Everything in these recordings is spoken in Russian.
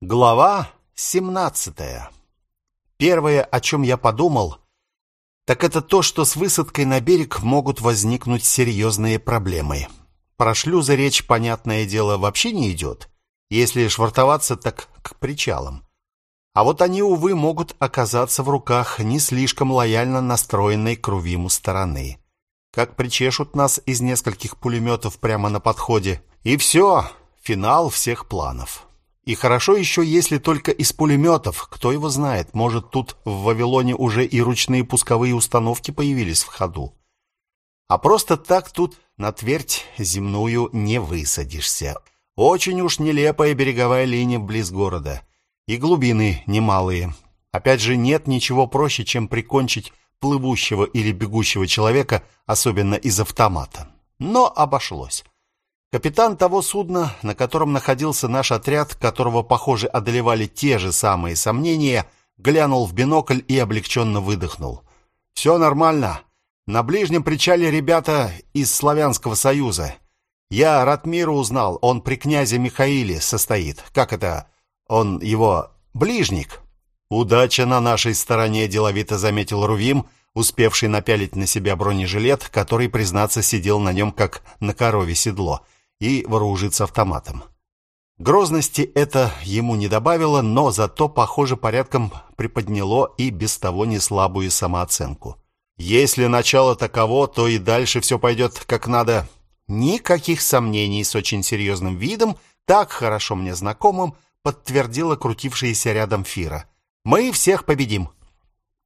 Глава 17. Первое, о чем я подумал, так это то, что с высадкой на берег могут возникнуть серьезные проблемы. Про шлюзы речь, понятное дело, вообще не идет. Если швартоваться, так к причалам. А вот они, увы, могут оказаться в руках не слишком лояльно настроенной к Рувиму стороны. Как причешут нас из нескольких пулеметов прямо на подходе. И все, финал всех планов. И хорошо еще, если только из пулеметов. Кто его знает, может, тут в Вавилоне уже и ручные пусковые установки появились в ходу. А просто так тут на твердь земную не высадишься. Очень уж нелепая береговая линия близ города. И глубины немалые. Опять же, нет ничего проще, чем прикончить плывущего или бегущего человека, особенно из автомата. Но обошлось. Капитан того судна, на котором находился наш отряд, которого, похоже, одолевали те же самые сомнения, глянул в бинокль и облегченно выдохнул. «Все нормально. На ближнем причале ребята из Славянского Союза. Я Ратмира узнал, он при князе Михаиле состоит. Как это? Он его ближник?» «Удача на нашей стороне», — деловито заметил Рувим, успевший напялить на себя бронежилет, который, признаться, сидел на нем, как на корове седло — и вооружиться автоматом. Грозности это ему не добавило, но зато, похоже, порядком приподняло и без того не слабую самооценку. Если начало таково, то и дальше все пойдет как надо. Никаких сомнений с очень серьезным видом, так хорошо мне знакомым, подтвердила крутившаяся рядом Фира. Мы всех победим.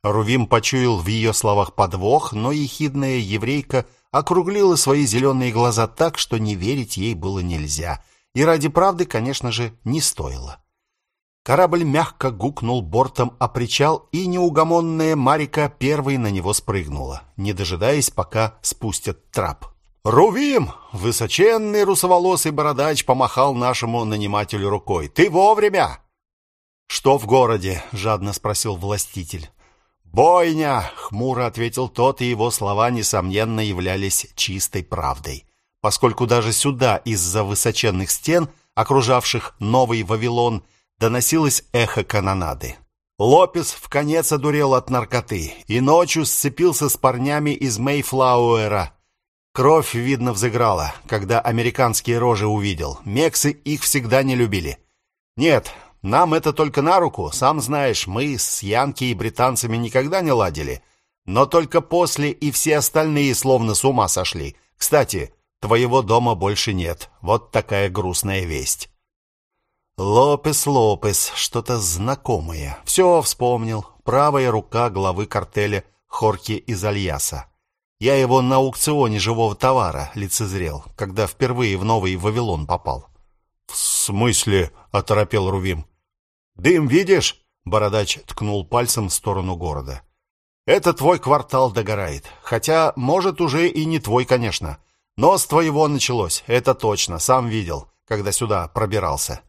Рувим почуял в ее словах подвох, но ехидная еврейка округлила свои зеленые глаза так, что не верить ей было нельзя. И ради правды, конечно же, не стоило. Корабль мягко гукнул бортом о причал, и неугомонная Марика первой на него спрыгнула, не дожидаясь, пока спустят трап. «Рувим!» — высоченный русоволосый бородач помахал нашему нанимателю рукой. «Ты вовремя!» «Что в городе?» — жадно спросил властитель. «Бойня!» — хмуро ответил тот, и его слова, несомненно, являлись чистой правдой. Поскольку даже сюда, из-за высоченных стен, окружавших Новый Вавилон, доносилось эхо канонады. Лопес в конец одурел от наркоты и ночью сцепился с парнями из Мейфлауэра. Кровь, видно, взыграла, когда американские рожи увидел. Мексы их всегда не любили. Нет, нам это только на руку. Сам знаешь, мы с янки и британцами никогда не ладили. Но только после и все остальные словно с ума сошли. Кстати, твоего дома больше нет. Вот такая грустная весть. Лопес Лопес, что-то знакомое. Все вспомнил. Правая рука главы картеля Хорки из Альяса. Я его на аукционе живого товара лицезрел, когда впервые в Новый Вавилон попал. В смысле, оторопел Рувим. Дым видишь? Бородач ткнул пальцем в сторону города. Это твой квартал догорает. Хотя, может, уже и не твой, конечно. Но с твоего началось, это точно, сам видел, когда сюда пробирался.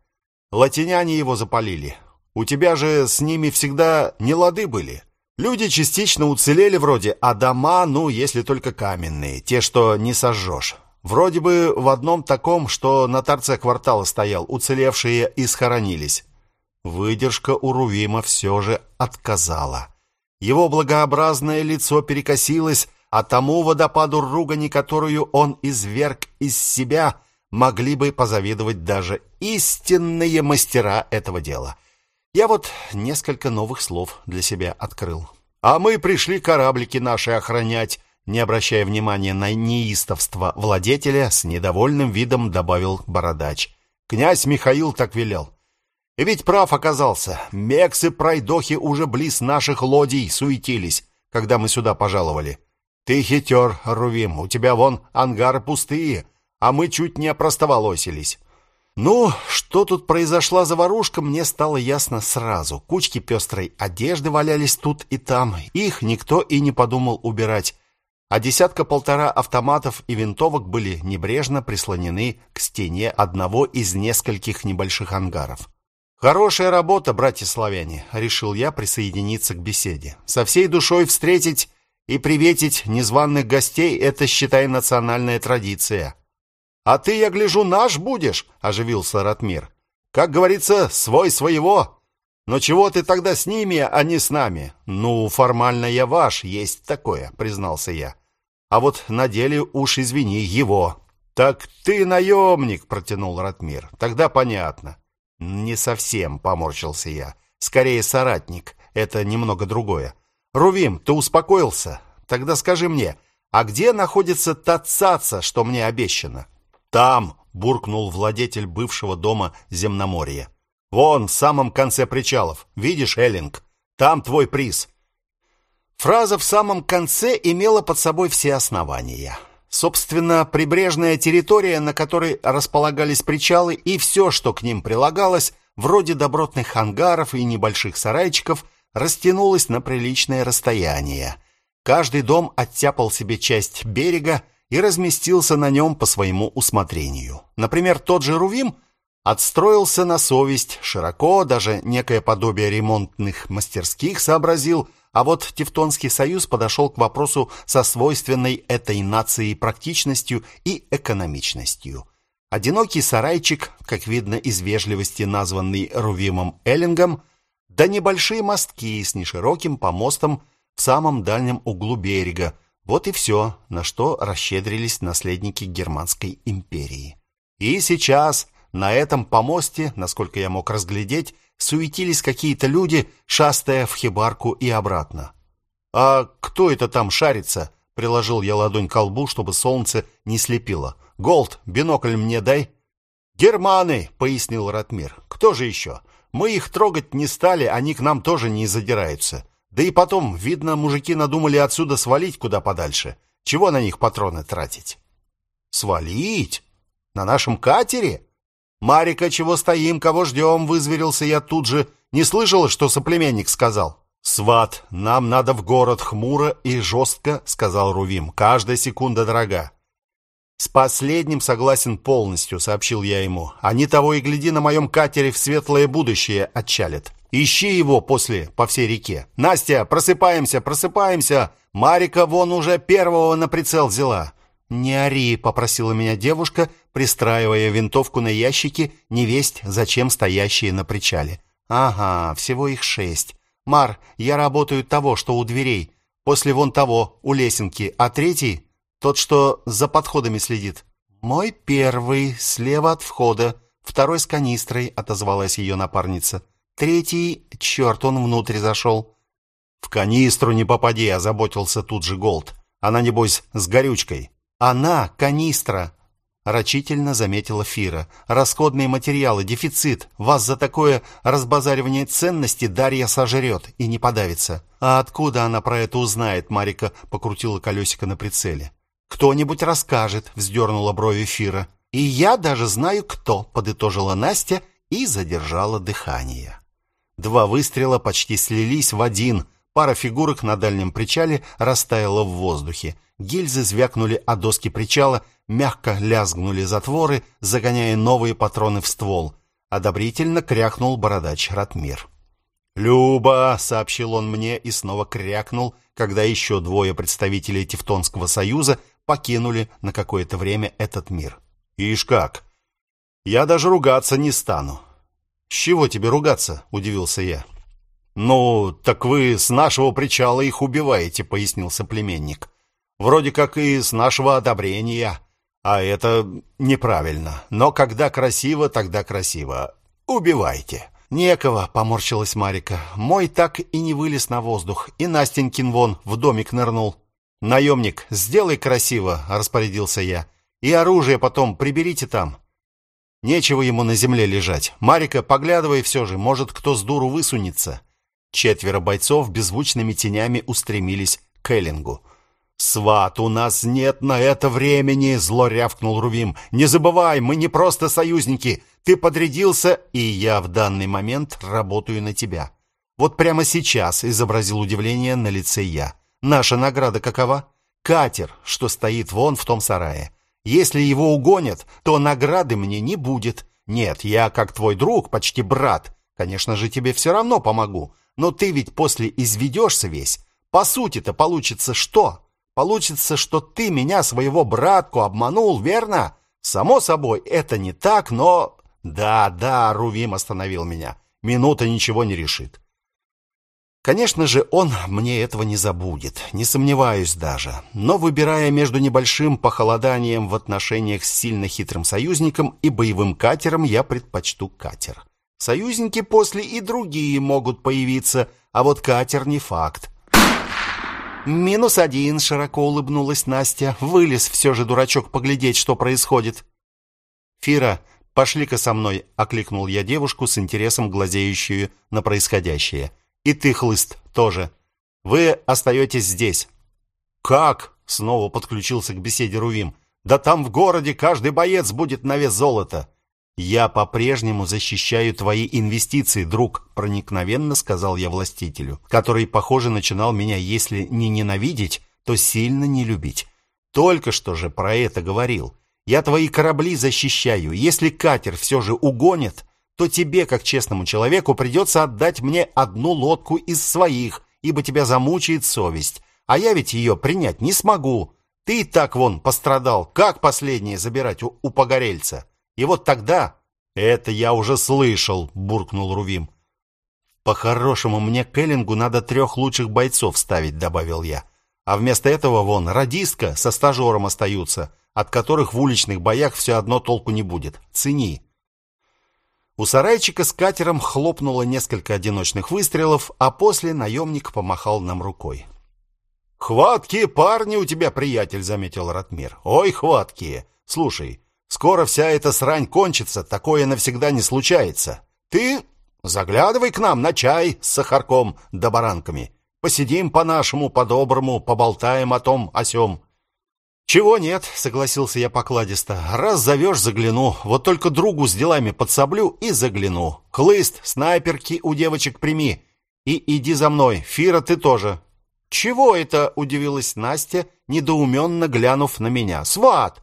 Латиняне его запалили. У тебя же с ними всегда не лады были. Люди частично уцелели вроде, а дома, ну, если только каменные, те, что не сожжешь. Вроде бы в одном таком, что на торце квартала стоял, уцелевшие и схоронились. Выдержка у Рувима все же отказала. Его благообразное лицо перекосилось, а тому водопаду ругани, которую он изверг из себя, могли бы позавидовать даже истинные мастера этого дела. Я вот несколько новых слов для себя открыл. А мы пришли кораблики наши охранять, не обращая внимания на неистовство владетеля, с недовольным видом добавил бородач. Князь Михаил так велел. Ведь прав оказался. Мексы-пройдохи уже близ наших лодий суетились, когда мы сюда пожаловали. Ты хитер, Рувим, у тебя вон ангары пустые, а мы чуть не опростоволосились. Ну, что тут произошла заварушка, мне стало ясно сразу. Кучки пестрой одежды валялись тут и там, их никто и не подумал убирать. А десятка-полтора автоматов и винтовок были небрежно прислонены к стене одного из нескольких небольших ангаров. Хорошая работа, братья славяне, решил я присоединиться к беседе. Со всей душой встретить и приветить незваных гостей это, считай, национальная традиция. А ты, я гляжу, наш будешь, оживился Ратмир. Как говорится, свой своего. Но чего ты тогда с ними, а не с нами? Ну, формально я ваш, есть такое, признался я. А вот на деле уж извини, его. Так ты наемник, протянул Ратмир. Тогда понятно. Не совсем, поморщился я. Скорее соратник. Это немного другое. Рувим, ты успокоился? Тогда скажи мне, а где находится та цаца, что мне обещано? Там, буркнул владетель бывшего дома Земноморья. Вон, в самом конце причалов. Видишь, Эллинг? Там твой приз. Фраза в самом конце имела под собой все основания. Собственно, прибрежная территория, на которой располагались причалы и все, что к ним прилагалось, вроде добротных ангаров и небольших сарайчиков, растянулась на приличное расстояние. Каждый дом оттяпал себе часть берега и разместился на нем по своему усмотрению. Например, тот же Рувим отстроился на совесть, широко, даже некое подобие ремонтных мастерских сообразил, а вот Тевтонский союз подошел к вопросу со свойственной этой нации практичностью и экономичностью. Одинокий сарайчик, как видно из вежливости названный Рувимом Эллингом, да небольшие мостки с нешироким помостом в самом дальнем углу берега. Вот и все, на что расщедрились наследники Германской империи. И сейчас на этом помосте, насколько я мог разглядеть, суетились какие-то люди, шастая в хибарку и обратно. «А кто это там шарится?» — приложил я ладонь к колбу, чтобы солнце не слепило. «Голд, бинокль мне дай». «Германы!» — пояснил Ратмир. «Кто же еще? Мы их трогать не стали, они к нам тоже не задираются. Да и потом, видно, мужики надумали отсюда свалить куда подальше. Чего на них патроны тратить?» «Свалить? На нашем катере?» «Марика, чего стоим, кого ждем?» — вызверился я тут же. Не слышал, что соплеменник сказал. «Сват, нам надо в город хмуро и жестко», — сказал Рувим. «Каждая секунда дорога». «С последним согласен полностью», — сообщил я ему. «Они того и гляди на моем катере в светлое будущее отчалят. Ищи его после по всей реке. Настя, просыпаемся, просыпаемся. Марика вон уже первого на прицел взяла». «Не ори», — попросила меня девушка, пристраивая винтовку на ящики, невесть, зачем стоящие на причале. «Ага, всего их шесть. Мар, я работаю того, что у дверей. После вон того, у лесенки. А третий — тот, что за подходами следит». «Мой первый, слева от входа. Второй с канистрой», — отозвалась ее напарница. «Третий, черт, он внутрь зашел». «В канистру не попади», — озаботился тут же Голд. «Она, небось, с горючкой». Она канистра, рачительно заметила Фира. Расходные материалы, дефицит. Вас за такое разбазаривание ценностей Дарья сожрет и не подавится. А откуда она про это узнает? Марика покрутила колесико на прицеле. Кто-нибудь расскажет, вздернула брови Фира. И я даже знаю кто, подытожила Настя и задержала дыхание. Два выстрела почти слились в один. Пара фигурок на дальнем причале растаяла в воздухе. Гильзы звякнули о доски причала, мягко лязгнули затворы, загоняя новые патроны в ствол. Одобрительно крякнул бородач Ратмир. «Люба!» — сообщил он мне и снова крякнул, когда еще двое представителей Тевтонского союза покинули на какое-то время этот мир. «Ишь как! Я даже ругаться не стану». «С чего тебе ругаться?» — удивился я. «Ну, так вы с нашего причала их убиваете», — пояснил соплеменник вроде как и с нашего одобрения. А это неправильно. Но когда красиво, тогда красиво. Убивайте. Некого, поморщилась Марика. Мой так и не вылез на воздух, и Настенькин вон в домик нырнул. Наемник, сделай красиво, распорядился я. И оружие потом приберите там. Нечего ему на земле лежать. Марика, поглядывай все же, может, кто с дуру высунется. Четверо бойцов беззвучными тенями устремились к Эллингу. «Сват, у нас нет на это времени!» — зло рявкнул Рувим. «Не забывай, мы не просто союзники. Ты подрядился, и я в данный момент работаю на тебя. Вот прямо сейчас изобразил удивление на лице я. Наша награда какова? Катер, что стоит вон в том сарае. Если его угонят, то награды мне не будет. Нет, я как твой друг, почти брат. Конечно же, тебе все равно помогу. Но ты ведь после изведешься весь. По сути-то получится что?» Получится, что ты меня, своего братку, обманул, верно? Само собой, это не так, но... Да, да, Рувим остановил меня. Минута ничего не решит. Конечно же, он мне этого не забудет, не сомневаюсь даже. Но выбирая между небольшим похолоданием в отношениях с сильно хитрым союзником и боевым катером, я предпочту катер. Союзники после и другие могут появиться, а вот катер не факт. «Минус один», — широко улыбнулась Настя. «Вылез все же, дурачок, поглядеть, что происходит». «Фира, пошли-ка со мной», — окликнул я девушку с интересом, глазеющую на происходящее. «И ты, Хлыст, тоже. Вы остаетесь здесь». «Как?» — снова подключился к беседе Рувим. «Да там в городе каждый боец будет на вес золота». «Я по-прежнему защищаю твои инвестиции, друг», — проникновенно сказал я властителю, который, похоже, начинал меня, если не ненавидеть, то сильно не любить. «Только что же про это говорил. Я твои корабли защищаю. Если катер все же угонит, то тебе, как честному человеку, придется отдать мне одну лодку из своих, ибо тебя замучает совесть. А я ведь ее принять не смогу. Ты и так вон пострадал. Как последнее забирать у, у погорельца?» И вот тогда... «Это я уже слышал», — буркнул Рувим. «По-хорошему, мне к Эллингу надо трех лучших бойцов ставить», — добавил я. «А вместо этого, вон, радистка со стажером остаются, от которых в уличных боях все одно толку не будет. Цени». У сарайчика с катером хлопнуло несколько одиночных выстрелов, а после наемник помахал нам рукой. «Хваткие парни у тебя, приятель», — заметил Ратмир. «Ой, хваткие! Слушай, Скоро вся эта срань кончится, такое навсегда не случается. Ты заглядывай к нам на чай с сахарком да баранками. Посидим по-нашему, по-доброму, поболтаем о том, о сём. «Чего нет», — согласился я покладисто. «Раз зовешь, загляну. Вот только другу с делами подсоблю и загляну. Хлыст, снайперки у девочек прими. И иди за мной. Фира, ты тоже». «Чего это?» — удивилась Настя, недоуменно глянув на меня. «Сват!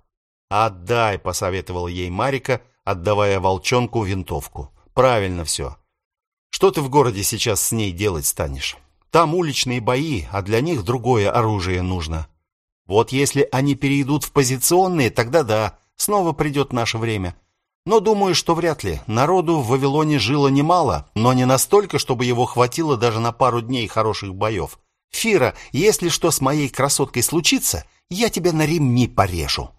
«Отдай», — посоветовал ей Марика, отдавая волчонку винтовку. «Правильно все. Что ты в городе сейчас с ней делать станешь? Там уличные бои, а для них другое оружие нужно. Вот если они перейдут в позиционные, тогда да, снова придет наше время. Но думаю, что вряд ли. Народу в Вавилоне жило немало, но не настолько, чтобы его хватило даже на пару дней хороших боев. Фира, если что с моей красоткой случится, я тебя на ремни порежу».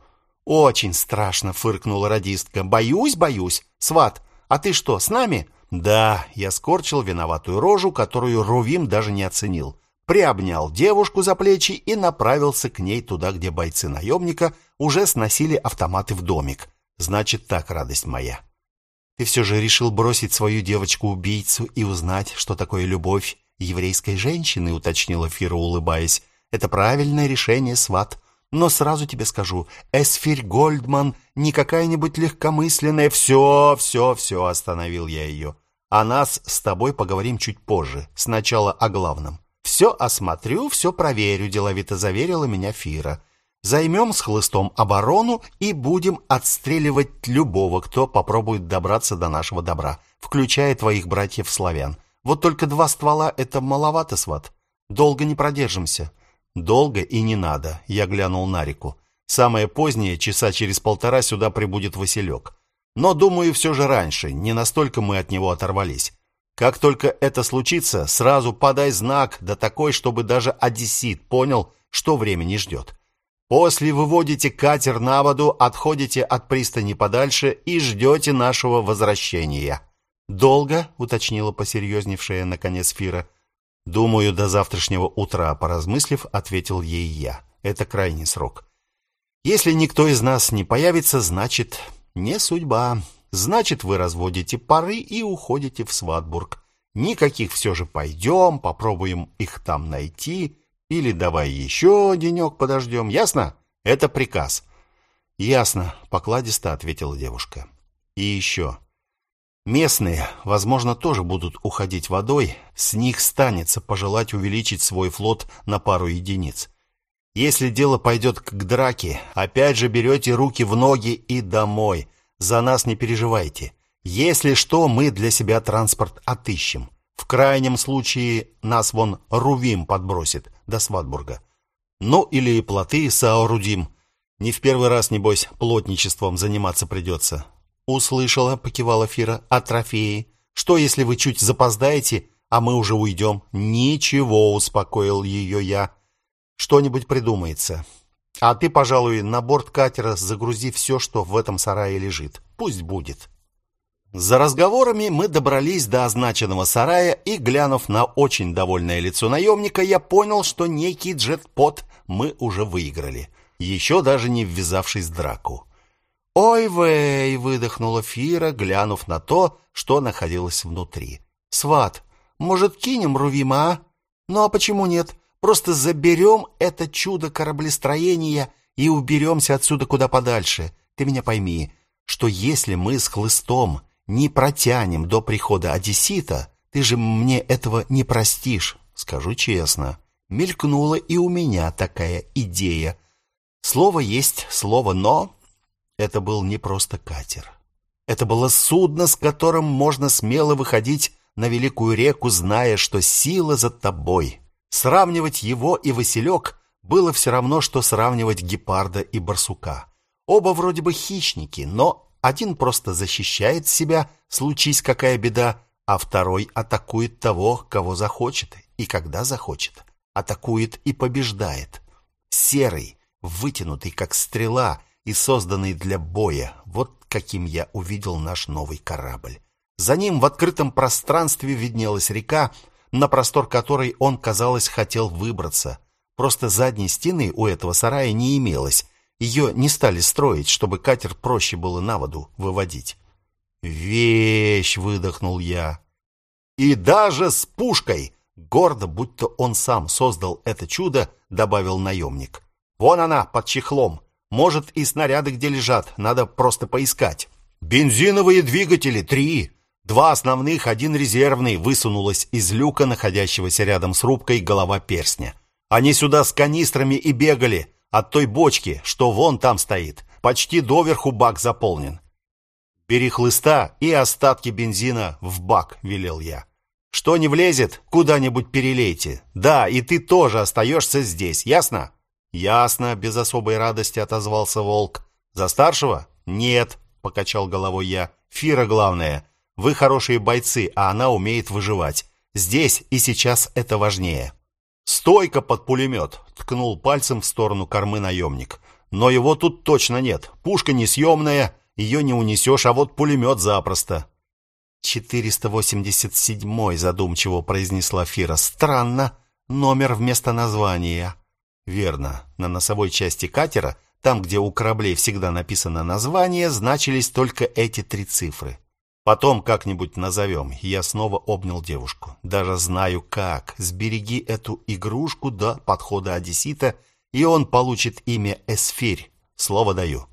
«Очень страшно», — фыркнула радистка. «Боюсь, боюсь. Сват, а ты что, с нами?» «Да», — я скорчил виноватую рожу, которую Рувим даже не оценил. Приобнял девушку за плечи и направился к ней туда, где бойцы наемника уже сносили автоматы в домик. «Значит так, радость моя». «Ты все же решил бросить свою девочку-убийцу и узнать, что такое любовь еврейской женщины», — уточнила Фира, улыбаясь. «Это правильное решение, сват». Но сразу тебе скажу, Эсфирь Гольдман не какая-нибудь легкомысленная. Все, все, все, остановил я ее. О нас с тобой поговорим чуть позже. Сначала о главном. Все осмотрю, все проверю, деловито заверила меня Фира. Займем с хлыстом оборону и будем отстреливать любого, кто попробует добраться до нашего добра, включая твоих братьев-славян. Вот только два ствола — это маловато, сват. Долго не продержимся. Долго и не надо, я глянул на реку. Самое позднее, часа через полтора сюда прибудет Василек. Но, думаю, все же раньше, не настолько мы от него оторвались. Как только это случится, сразу подай знак, да такой, чтобы даже одессит понял, что время не ждет. После выводите катер на воду, отходите от пристани подальше и ждете нашего возвращения. «Долго?» — уточнила посерьезневшая наконец Фира. «Думаю, до завтрашнего утра», — поразмыслив, ответил ей я. «Это крайний срок. Если никто из нас не появится, значит, не судьба. Значит, вы разводите пары и уходите в Сватбург. Никаких все же пойдем, попробуем их там найти, или давай еще денек подождем. Ясно? Это приказ». «Ясно», — покладисто ответила девушка. «И еще. Местные, возможно, тоже будут уходить водой, с них станется пожелать увеличить свой флот на пару единиц. Если дело пойдет к драке, опять же берете руки в ноги и домой. За нас не переживайте. Если что, мы для себя транспорт отыщем. В крайнем случае нас вон Рувим подбросит до Сватбурга. Ну или плоты соорудим. Не в первый раз, небось, плотничеством заниматься придется. «Услышала», — покивала Фира, — «а трофеи? Что, если вы чуть запоздаете, а мы уже уйдем?» «Ничего», — успокоил ее я. «Что-нибудь придумается. А ты, пожалуй, на борт катера загрузи все, что в этом сарае лежит. Пусть будет». За разговорами мы добрались до означенного сарая, и, глянув на очень довольное лицо наемника, я понял, что некий джетпот мы уже выиграли, еще даже не ввязавшись в драку. «Ой, вей!» — выдохнула Фира, глянув на то, что находилось внутри. «Сват, может, кинем Рувима, а? Ну а почему нет? Просто заберем это чудо кораблестроения и уберемся отсюда куда подальше. Ты меня пойми, что если мы с хлыстом не протянем до прихода Одессита, ты же мне этого не простишь, скажу честно. Мелькнула и у меня такая идея. Слово есть слово, но это был не просто катер. Это было судно, с которым можно смело выходить на великую реку, зная, что сила за тобой. Сравнивать его и Василек было все равно, что сравнивать гепарда и барсука. Оба вроде бы хищники, но один просто защищает себя, случись какая беда, а второй атакует того, кого захочет и когда захочет. Атакует и побеждает. Серый, вытянутый как стрела и созданный для боя. Вот каким я увидел наш новый корабль. За ним в открытом пространстве виднелась река, на простор которой он, казалось, хотел выбраться. Просто задней стены у этого сарая не имелось, ее не стали строить, чтобы катер проще было на воду выводить. «Вещь!» — выдохнул я. «И даже с пушкой!» Гордо, будто он сам создал это чудо, добавил наемник. «Вон она, под чехлом. Может, и снаряды где лежат, надо просто поискать». «Бензиновые двигатели три!» Два основных, один резервный, высунулась из люка, находящегося рядом с рубкой, голова перстня. Они сюда с канистрами и бегали. От той бочки, что вон там стоит, почти доверху бак заполнен. Бери хлыста и остатки бензина в бак, велел я. Что не влезет, куда-нибудь перелейте. Да, и ты тоже остаешься здесь, ясно? Ясно, без особой радости отозвался волк. За старшего? Нет, покачал головой я. Фира главное. Вы хорошие бойцы, а она умеет выживать. Здесь и сейчас это важнее. «Стойка под пулемет!» — ткнул пальцем в сторону кормы наемник. «Но его тут точно нет. Пушка несъемная, ее не унесешь, а вот пулемет запросто». «Четыреста восемьдесят седьмой», — задумчиво произнесла Фира. «Странно. Номер вместо названия». «Верно. На носовой части катера, там, где у кораблей всегда написано название, значились только эти три цифры. Потом как-нибудь назовем. Я снова обнял девушку. Даже знаю как. Сбереги эту игрушку до подхода Одессита, и он получит имя Эсфирь. Слово даю.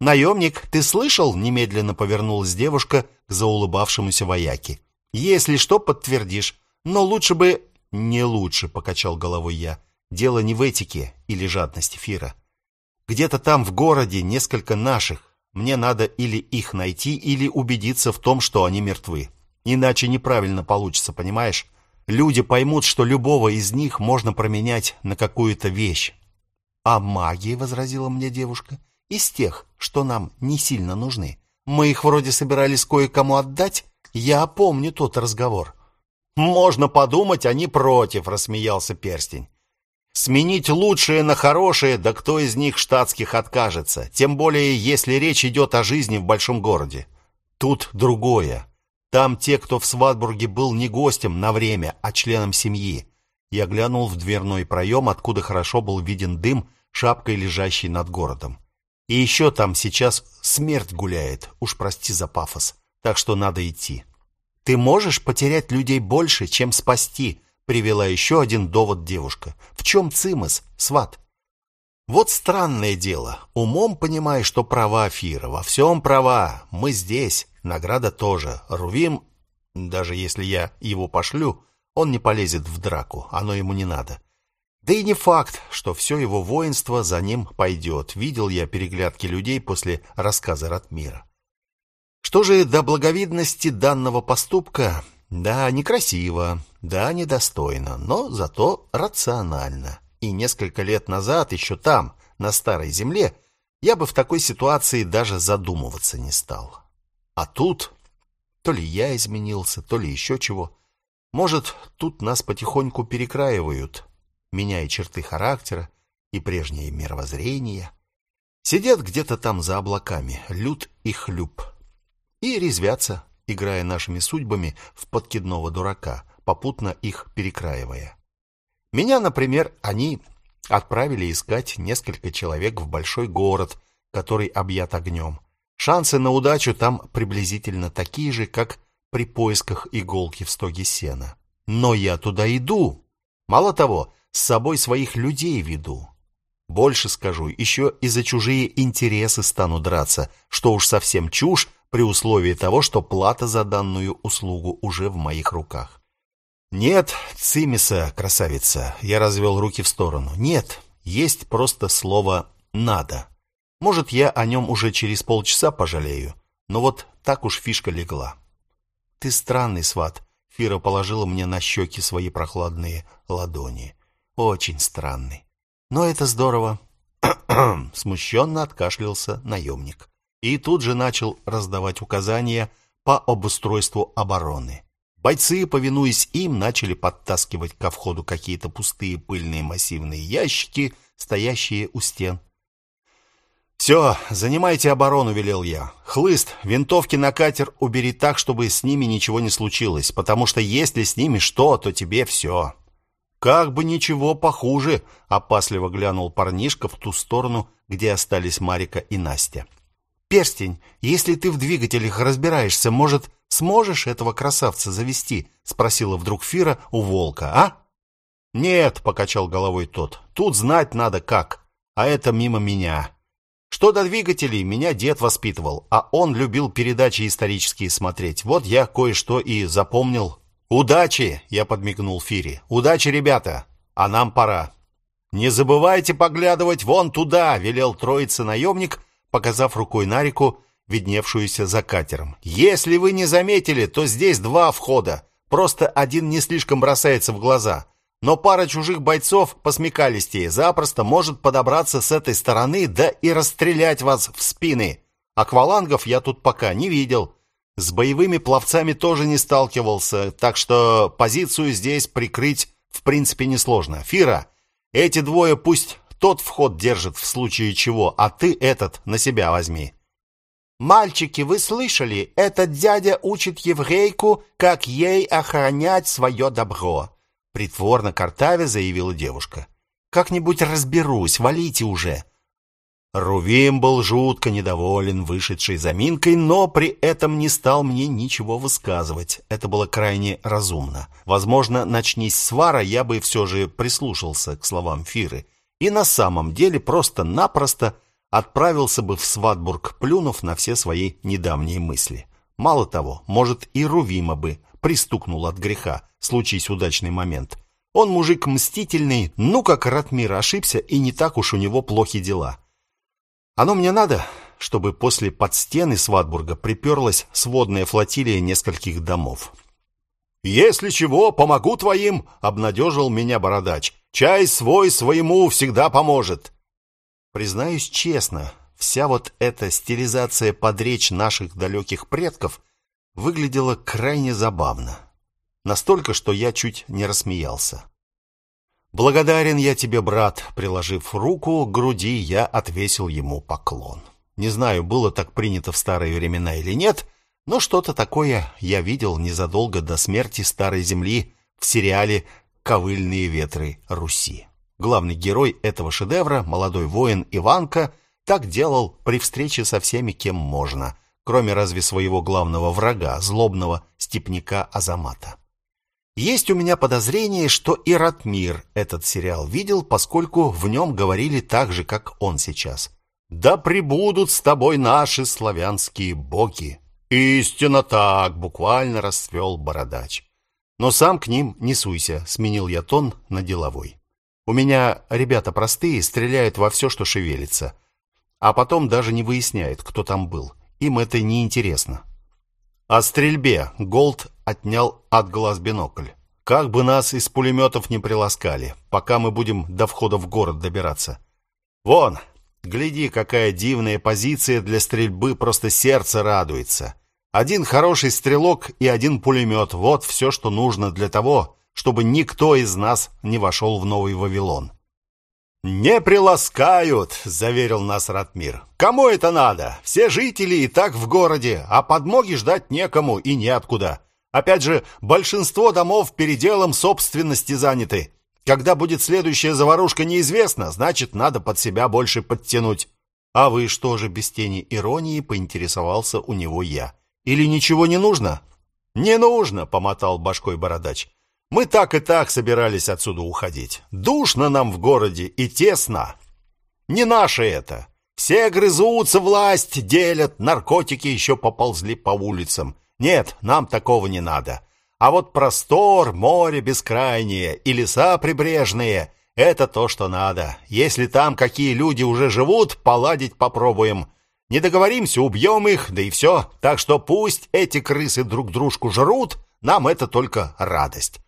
«Наемник, ты слышал?» — немедленно повернулась девушка к заулыбавшемуся вояке. «Если что, подтвердишь. Но лучше бы...» «Не лучше», — покачал головой я. «Дело не в этике или жадности Фира. Где-то там в городе несколько наших, мне надо или их найти, или убедиться в том, что они мертвы. Иначе неправильно получится, понимаешь? Люди поймут, что любого из них можно променять на какую-то вещь. А магии, возразила мне девушка, из тех, что нам не сильно нужны. Мы их вроде собирались кое-кому отдать. Я помню тот разговор. Можно подумать, они против, рассмеялся Перстень. Сменить лучшее на хорошее, да кто из них штатских откажется? Тем более, если речь идет о жизни в большом городе. Тут другое. Там те, кто в Сватбурге был не гостем на время, а членом семьи. Я глянул в дверной проем, откуда хорошо был виден дым, шапкой лежащий над городом. И еще там сейчас смерть гуляет, уж прости за пафос, так что надо идти. Ты можешь потерять людей больше, чем спасти, привела еще один довод девушка. В чем цимыс, сват? Вот странное дело. Умом понимаешь, что права Афира, во всем права. Мы здесь, награда тоже. Рувим, даже если я его пошлю, он не полезет в драку, оно ему не надо. Да и не факт, что все его воинство за ним пойдет. Видел я переглядки людей после рассказа Ратмира. Что же до благовидности данного поступка? Да, некрасиво, да, недостойно, но зато рационально. И несколько лет назад, еще там, на Старой Земле, я бы в такой ситуации даже задумываться не стал. А тут то ли я изменился, то ли еще чего. Может, тут нас потихоньку перекраивают, меняя черты характера и прежнее мировоззрение. Сидят где-то там за облаками, люд и хлюп, и резвятся, играя нашими судьбами в подкидного дурака, попутно их перекраивая. Меня, например, они отправили искать несколько человек в большой город, который объят огнем. Шансы на удачу там приблизительно такие же, как при поисках иголки в стоге сена. Но я туда иду. Мало того, с собой своих людей веду. Больше скажу, еще и за чужие интересы стану драться, что уж совсем чушь при условии того, что плата за данную услугу уже в моих руках. Нет, Цимиса, красавица, я развел руки в сторону. Нет, есть просто слово «надо». Может, я о нем уже через полчаса пожалею, но вот так уж фишка легла. Ты странный сват. Фира положила мне на щеки свои прохладные ладони. Очень странный. Но это здорово. Смущенно откашлялся наемник. И тут же начал раздавать указания по обустройству обороны. Бойцы, повинуясь им, начали подтаскивать ко входу какие-то пустые пыльные массивные ящики, стоящие у стен. «Все, занимайте оборону», — велел я. «Хлыст, винтовки на катер убери так, чтобы с ними ничего не случилось, потому что если с ними что, то тебе все». «Как бы ничего похуже», — опасливо глянул парнишка в ту сторону, где остались Марика и Настя. «Перстень, если ты в двигателях разбираешься, может, сможешь этого красавца завести?» — спросила вдруг Фира у волка, а? «Нет», — покачал головой тот, — «тут знать надо как, а это мимо меня». Что до двигателей, меня дед воспитывал, а он любил передачи исторические смотреть. Вот я кое-что и запомнил. Удачи, я подмигнул Фире. Удачи, ребята. А нам пора. Не забывайте поглядывать вон туда, велел троица наемник, показав рукой на реку, видневшуюся за катером. Если вы не заметили, то здесь два входа. Просто один не слишком бросается в глаза. Но пара чужих бойцов посмекалистее запросто может подобраться с этой стороны, да и расстрелять вас в спины. Аквалангов я тут пока не видел. С боевыми пловцами тоже не сталкивался, так что позицию здесь прикрыть в принципе несложно. Фира, эти двое пусть тот вход держит в случае чего, а ты этот на себя возьми. «Мальчики, вы слышали? Этот дядя учит еврейку, как ей охранять свое добро притворно картавя заявила девушка. Как-нибудь разберусь, валите уже. Рувим был жутко недоволен вышедшей заминкой, но при этом не стал мне ничего высказывать. Это было крайне разумно. Возможно, начнись свара, я бы все же прислушался к словам Фиры и на самом деле просто-напросто отправился бы в Сватбург, плюнув на все свои недавние мысли. Мало того, может и Рувима бы пристукнул от греха, случись удачный момент. Он мужик мстительный, ну как Ратмир ошибся, и не так уж у него плохи дела. Оно мне надо, чтобы после подстены Сватбурга приперлась сводная флотилия нескольких домов. «Если чего, помогу твоим!» — обнадежил меня бородач. «Чай свой своему всегда поможет!» Признаюсь честно, вся вот эта стилизация под речь наших далеких предков выглядела крайне забавно. Настолько, что я чуть не рассмеялся. «Благодарен я тебе, брат», — приложив руку к груди, я отвесил ему поклон. Не знаю, было так принято в старые времена или нет, но что-то такое я видел незадолго до смерти старой земли в сериале «Ковыльные ветры Руси». Главный герой этого шедевра, молодой воин Иванка, так делал при встрече со всеми, кем можно — кроме разве своего главного врага, злобного степняка Азамата. Есть у меня подозрение, что и Ратмир этот сериал видел, поскольку в нем говорили так же, как он сейчас. «Да пребудут с тобой наши славянские боги!» «Истинно так!» — буквально расцвел бородач. «Но сам к ним не суйся», — сменил я тон на деловой. «У меня ребята простые, стреляют во все, что шевелится, а потом даже не выясняют, кто там был. Им это не интересно. О стрельбе Голд отнял от глаз бинокль. Как бы нас из пулеметов не приласкали, пока мы будем до входа в город добираться. Вон, Гляди, какая дивная позиция для стрельбы, просто сердце радуется. Один хороший стрелок и один пулемет — вот все, что нужно для того, чтобы никто из нас не вошел в Новый Вавилон. «Не приласкают», — заверил нас Ратмир. «Кому это надо? Все жители и так в городе, а подмоги ждать некому и неоткуда. Опять же, большинство домов переделом собственности заняты. Когда будет следующая заварушка, неизвестно, значит, надо под себя больше подтянуть». «А вы что же, без тени иронии?» — поинтересовался у него я. «Или ничего не нужно?» «Не нужно», — помотал башкой бородач. Мы так и так собирались отсюда уходить. Душно нам в городе и тесно. Не наше это. Все грызутся, власть делят, наркотики еще поползли по улицам. Нет, нам такого не надо. А вот простор, море бескрайнее и леса прибрежные — это то, что надо. Если там какие люди уже живут, поладить попробуем. Не договоримся, убьем их, да и все. Так что пусть эти крысы друг дружку жрут, нам это только радость.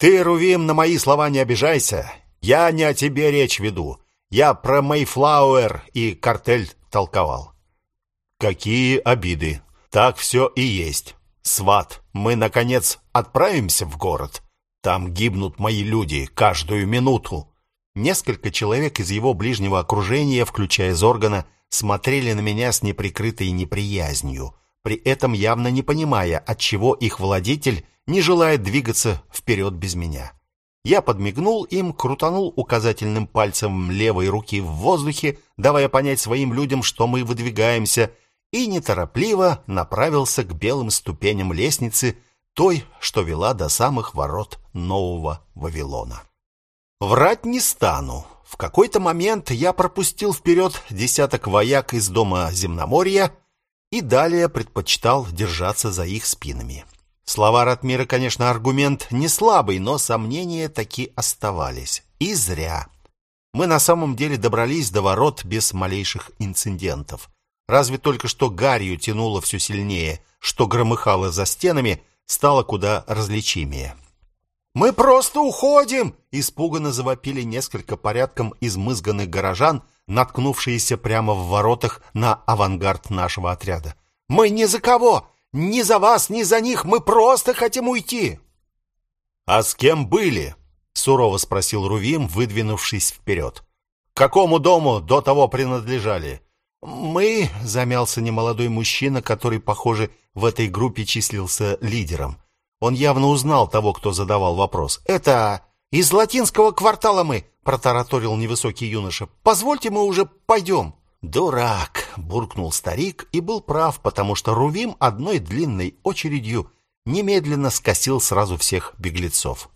Ты, Рувим, на мои слова не обижайся. Я не о тебе речь веду. Я про Мейфлауэр и картель толковал. Какие обиды. Так все и есть. Сват, мы, наконец, отправимся в город. Там гибнут мои люди каждую минуту. Несколько человек из его ближнего окружения, включая Зоргана, смотрели на меня с неприкрытой неприязнью, при этом явно не понимая, отчего их владетель не желает двигаться вперед без меня. Я подмигнул им, крутанул указательным пальцем левой руки в воздухе, давая понять своим людям, что мы выдвигаемся, и неторопливо направился к белым ступеням лестницы, той, что вела до самых ворот нового Вавилона. Врать не стану. В какой-то момент я пропустил вперед десяток вояк из дома Земноморья и далее предпочитал держаться за их спинами. Слова Ратмира, конечно, аргумент не слабый, но сомнения таки оставались. И зря. Мы на самом деле добрались до ворот без малейших инцидентов. Разве только что гарью тянуло все сильнее, что громыхало за стенами, стало куда различимее. «Мы просто уходим!» — испуганно завопили несколько порядком измызганных горожан, наткнувшиеся прямо в воротах на авангард нашего отряда. «Мы ни за кого! Ни за вас, ни за них, мы просто хотим уйти!» «А с кем были?» — сурово спросил Рувим, выдвинувшись вперед. «К какому дому до того принадлежали?» «Мы...» — замялся немолодой мужчина, который, похоже, в этой группе числился лидером. Он явно узнал того, кто задавал вопрос. «Это из латинского квартала мы!» — протараторил невысокий юноша. «Позвольте, мы уже пойдем!» «Дурак!» — буркнул старик и был прав, потому что Рувим одной длинной очередью немедленно скосил сразу всех беглецов.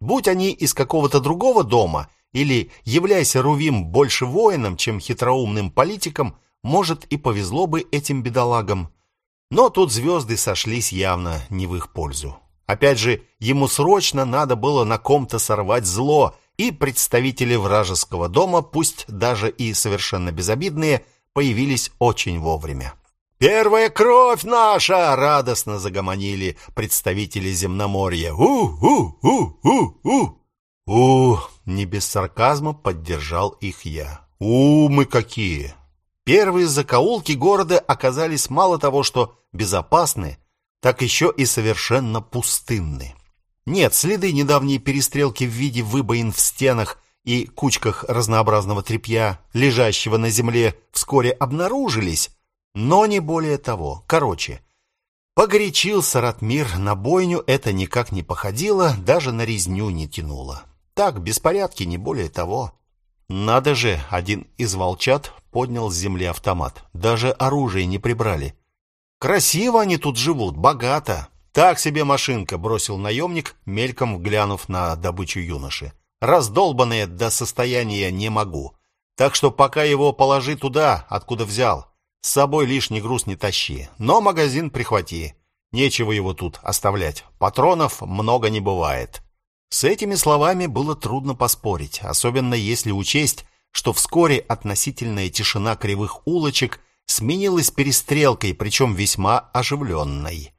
Будь они из какого-то другого дома, или являйся Рувим больше воином, чем хитроумным политиком, может и повезло бы этим бедолагам. Но тут звезды сошлись явно не в их пользу. Опять же, ему срочно надо было на ком-то сорвать зло — и представители вражеского дома, пусть даже и совершенно безобидные, появились очень вовремя. «Первая кровь наша!» — радостно загомонили представители земноморья. «У-у-у-у-у!» «У!» — не без сарказма поддержал их я. «У, мы какие!» Первые закоулки города оказались мало того, что безопасны, так еще и совершенно пустынны. Нет, следы недавней перестрелки в виде выбоин в стенах и кучках разнообразного тряпья, лежащего на земле, вскоре обнаружились, но не более того. Короче, погорячился Ратмир, на бойню это никак не походило, даже на резню не тянуло. Так, беспорядки, не более того. Надо же, один из волчат поднял с земли автомат. Даже оружие не прибрали. Красиво они тут живут, богато. «Так себе машинка», — бросил наемник, мельком глянув на добычу юноши. «Раздолбанное до состояния не могу. Так что пока его положи туда, откуда взял. С собой лишний груз не тащи, но магазин прихвати. Нечего его тут оставлять. Патронов много не бывает». С этими словами было трудно поспорить, особенно если учесть, что вскоре относительная тишина кривых улочек сменилась перестрелкой, причем весьма оживленной.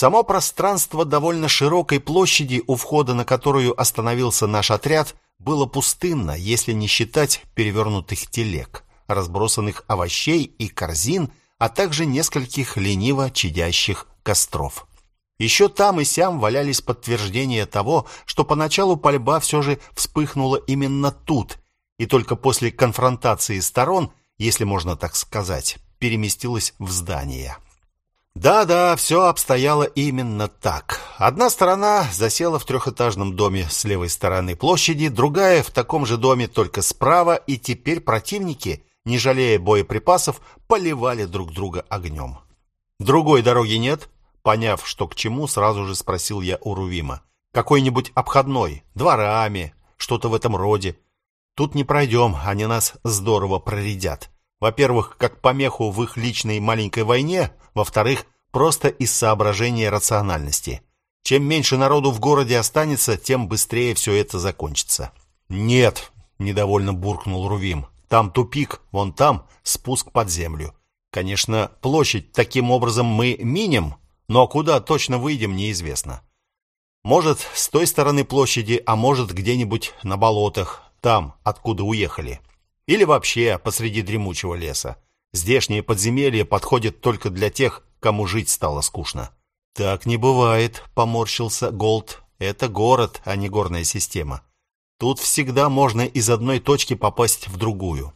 Само пространство довольно широкой площади, у входа на которую остановился наш отряд, было пустынно, если не считать перевернутых телег. разбросанных овощей и корзин, а также нескольких лениво чадящих костров. Еще там и сям валялись подтверждения того, что поначалу пальба все же вспыхнула именно тут, и только после конфронтации сторон, если можно так сказать, переместилась в здание. Да-да, все обстояло именно так. Одна сторона засела в трехэтажном доме с левой стороны площади, другая в таком же доме, только справа, и теперь противники, не жалея боеприпасов, поливали друг друга огнем. Другой дороги нет? Поняв, что к чему, сразу же спросил я у Рувима. Какой-нибудь обходной, дворами, что-то в этом роде. Тут не пройдем, они нас здорово проредят. Во-первых, как помеху в их личной маленькой войне, во-вторых, просто из соображения рациональности. Чем меньше народу в городе останется, тем быстрее все это закончится. Нет, недовольно буркнул Рувим. Там тупик, вон там спуск под землю. Конечно, площадь таким образом мы миним, но куда точно выйдем, неизвестно. Может, с той стороны площади, а может, где-нибудь на болотах, там, откуда уехали. Или вообще посреди дремучего леса. Здешние подземелья подходят только для тех, кому жить стало скучно. Так не бывает, поморщился Голд. Это город, а не горная система. Тут всегда можно из одной точки попасть в другую.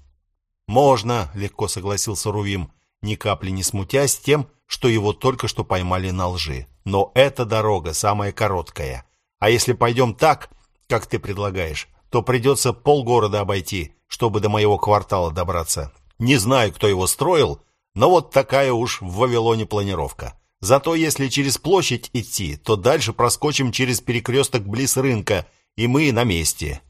Можно, легко согласился Рувим, ни капли не смутясь тем, что его только что поймали на лжи. Но эта дорога самая короткая. А если пойдем так, как ты предлагаешь, то придется полгорода обойти, чтобы до моего квартала добраться. Не знаю, кто его строил, но вот такая уж в Вавилоне планировка. Зато если через площадь идти, то дальше проскочим через перекресток близ рынка, и мы на месте.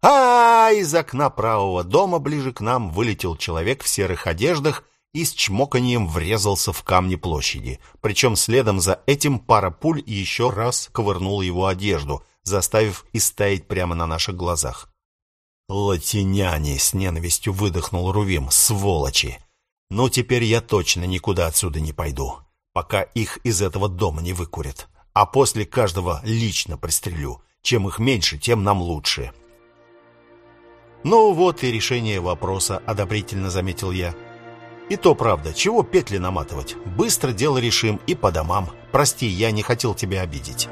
А, из окна правого дома ближе к нам вылетел человек в серых одеждах и с чмоканием врезался в камни площади. Причем следом за этим пара пуль еще раз ковырнула его одежду, заставив истаять прямо на наших глазах. «Латиняне!» — с ненавистью выдохнул Рувим. «Сволочи! Ну, теперь я точно никуда отсюда не пойду, пока их из этого дома не выкурят. А после каждого лично пристрелю. Чем их меньше, тем нам лучше». «Ну вот и решение вопроса», — одобрительно заметил я. «И то правда, чего петли наматывать? Быстро дело решим и по домам. Прости, я не хотел тебя обидеть».